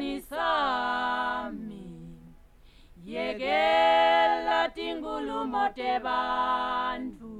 Sami Yekela tingulumo tebantfu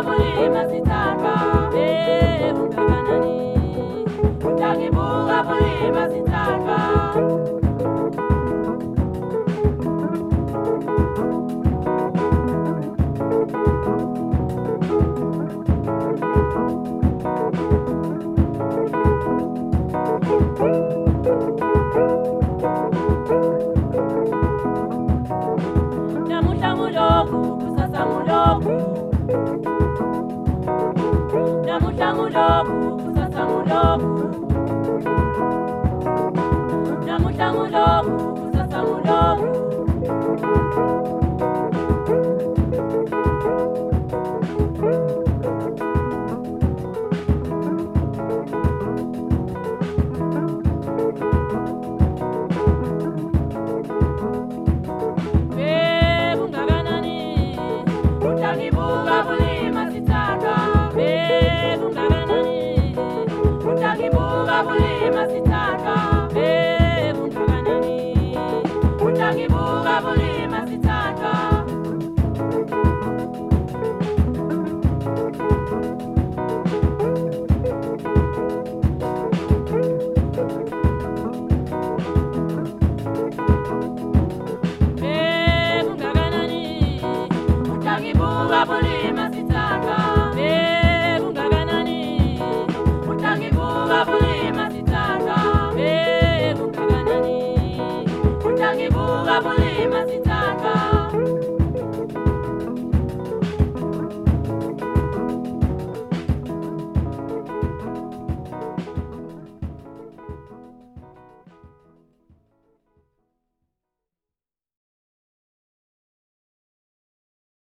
utakibuka Bula Bula